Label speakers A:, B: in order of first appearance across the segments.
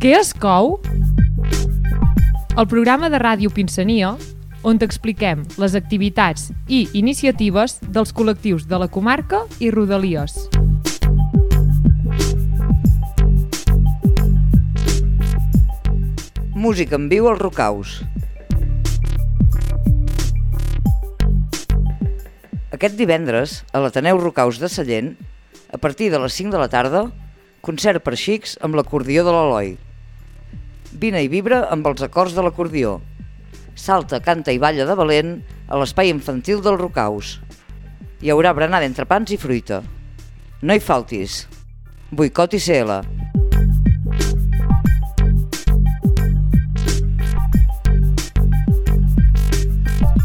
A: Què es cou? El programa de ràdio Pinsania, on t'expliquem les activitats i iniciatives dels col·lectius de la comarca i Rodalies.
B: Música en viu als Rocaus. Aquest divendres, a l'Ateneu Rocaus de Sallent, a partir de les 5 de la tarda, concert per xics amb l'acordió de l'Eloi. Vine i vibra amb els acords de l'acordió. Salta, canta i balla de valent a l'espai infantil del Rocaus. Hi haurà berenar d'entrepans i fruita. No hi faltis. Boicot i CL.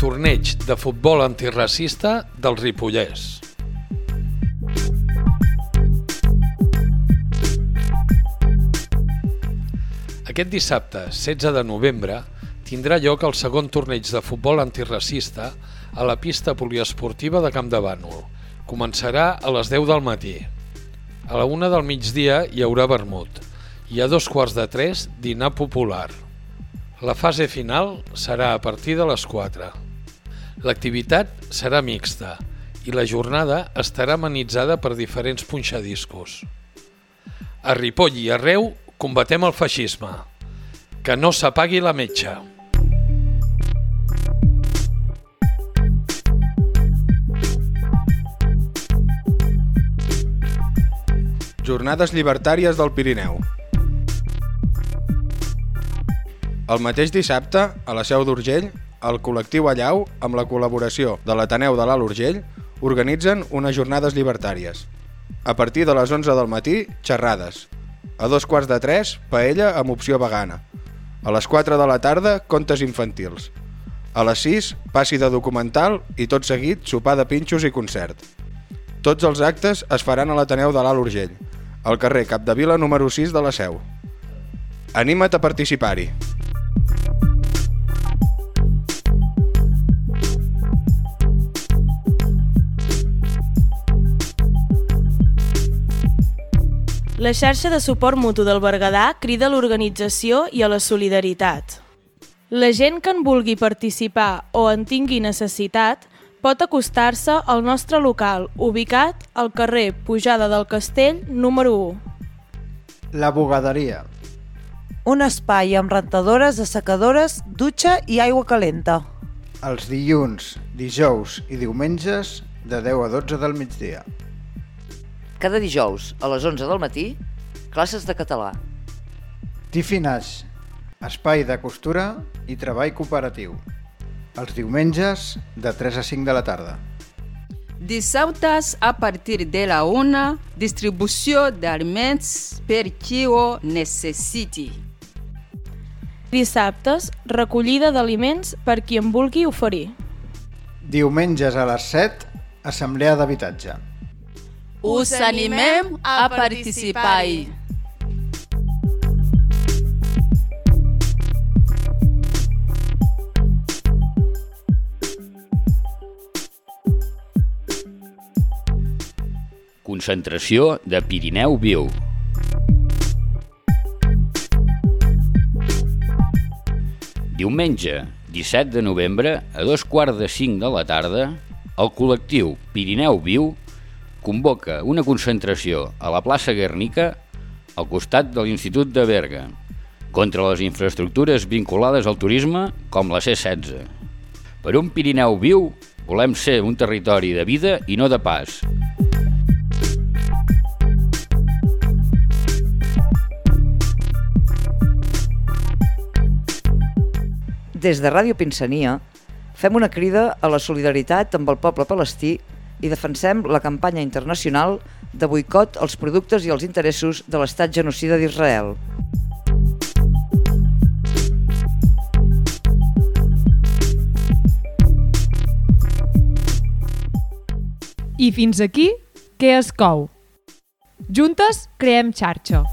C: Torneig de futbol antiracista del Ripollès. Aquest dissabte, 16 de novembre, tindrà lloc el segon torneig de futbol antiracista a la pista poliesportiva de Camp de Bànol. Començarà a les 10 del matí. A la una del migdia hi haurà vermut i a dos quarts de tres dinar popular. La fase final serà a partir de les 4. L'activitat serà mixta i la jornada estarà amenitzada per diferents punxadiscos. A Ripoll i arreu combatem el feixisme. Que no s'apagui la metxa.
D: Jornades llibertàries del Pirineu. El mateix dissabte, a la Seu d'Urgell, el col·lectiu Allau, amb la col·laboració de l'Ateneu de l'Alt Urgell, organitzen unes jornades llibertàries. A partir de les 11 del matí, xerrades. A dos quarts de tres, paella amb opció vegana. A les 4 de la tarda, contes infantils. A les 6, passi de documental i tot seguit sopar de pinxos i concert. Tots els actes es faran a l'Ateneu de l'Alt Urgell, al carrer Capdevila número 6 de la Seu. Anima't a participar-hi!
E: La xarxa de suport mutu del Berguedà crida a l'organització i a la solidaritat. La gent que en vulgui participar o en tingui necessitat pot acostar-se al nostre local, ubicat al carrer Pujada del Castell, número 1.
F: La bugaderia.
G: Un espai amb rentadores, assecadores, dutxa i aigua calenta.
F: Els dilluns, dijous i diumenges de 10 a 12 del migdia.
B: Cada dijous, a les 11 del matí, classes de català.
F: Tifinage, espai de costura i treball cooperatiu. Els diumenges, de 3 a 5 de la tarda.
H: Dissabtes, a partir de la una, distribució d'aliments per qui ho necessiti.
E: Dissabtes, recollida d'aliments per qui en vulgui oferir.
F: Diumenges a les 7, assemblea d'habitatge.
H: Us animem a participar-hi.
I: Concentració de Pirineu Viu. Diumenge, 17 de novembre, a dos quarts de cinc de la tarda, el col·lectiu Pirineu Viu convoca una concentració a la plaça Guernica al costat de l'Institut de Berga contra les infraestructures vinculades al turisme com la C-16. Per un Pirineu viu volem ser un territori de vida i no de pas.
B: Des de Ràdio Pinsania fem una crida a la solidaritat amb el poble palestí i defensem la campanya internacional de boicot als productes i als interessos de l'estat genocida d'Israel.
A: I fins aquí, què es cou? Juntes creem xarxa.